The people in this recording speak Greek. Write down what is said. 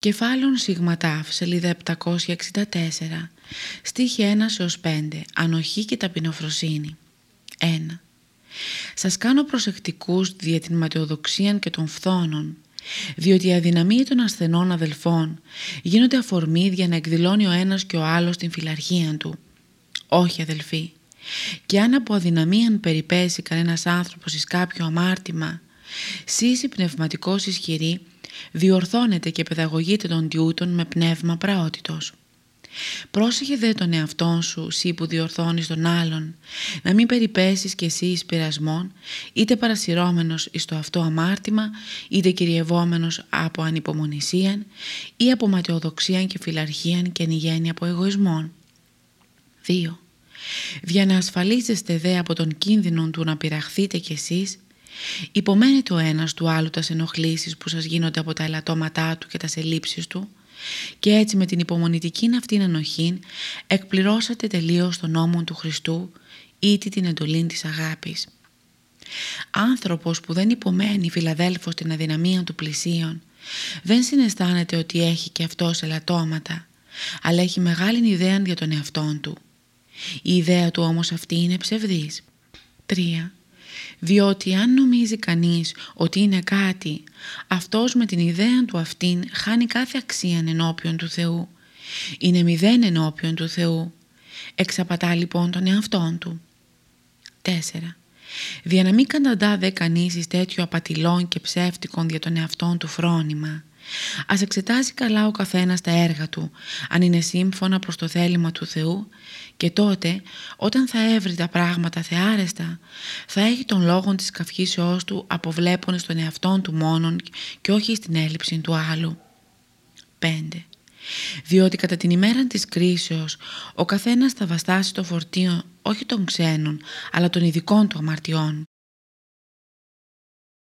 Κεφάλων Σιγματάφ, σελίδα 764, στίχη 1 έως 5, ανοχή και ταπεινοφροσύνη. 1. Σας κάνω προσεκτικούς δια την ματαιοδοξία και των φθόνων, διότι η αδυναμία των ασθενών αδελφών γίνονται αφορμή για να εκδηλώνει ο ένας και ο άλλος την φιλαρχία του. Όχι αδελφοί, και αν από αδυναμίαν περιπέσει κανένας άνθρωπος εις κάποιο αμάρτημα, σύση πνευματικός ισχυρή, διορθώνεται και παιδαγωγείται των τιούτων με πνεύμα πραότητος. Πρόσεχε δε τον εαυτόν σου, σύ που διορθώνεις τον άλλον, να μην περιπέσεις κι εσύ εις πειρασμόν, είτε παρασυρώμενος εις το αυτό αμάρτημα, είτε κυριευόμενος από ανυπομονησίαν ή από ματαιοδοξίαν και φιλαρχίαν και νηγένει από εγωισμόν. 2. Για να ασφαλίζεστε δε από τον κίνδυνο του να πειραχθείτε κι εσείς, Υπομένετε ο ένας του άλλου τας ενοχλήσεις που σας γίνονται από τα ελαττώματά του και τας ελλείψεις του και έτσι με την υπομονητική αυτήν ενοχή εκπληρώσατε τελείως τον νόμο του Χριστού ή την εντολή της αγάπης. Άνθρωπος που δεν υπομένει φιλαδέλφος την αδυναμία του πλησίον δεν συναισθάνεται ότι έχει και αυτός ελαττώματα αλλά έχει μεγάλη ιδέα για τον εαυτόν του. Η ιδέα του όμως αυτή είναι ψευδής. 3 διότι αν νομίζει κανείς ότι είναι κάτι, αυτός με την ιδέα του αυτήν χάνει κάθε αξία ενώπιον του Θεού. Είναι μηδέν ενώπιον του Θεού. Εξαπατά λοιπόν τον εαυτόν του. 4. Δια να μην καταντά δε κανείς εις τέτοιο απατηλών και ψεύτικων για τον εαυτόν του φρόνημα. Ας εξετάσει καλά ο καθένας τα έργα του, αν είναι σύμφωνα προς το θέλημα του Θεού και τότε όταν θα έβρει τα πράγματα θεάρεστα θα έχει τον λόγο της καυχήσεώς του αποβλέπων στον εαυτόν του μόνον και όχι στην έλλειψη του άλλου. 5. Διότι κατά την ημέρα της κρίσεως ο καθένας θα βαστάσει το φορτίο όχι των ξένων αλλά των ειδικών του αμαρτιών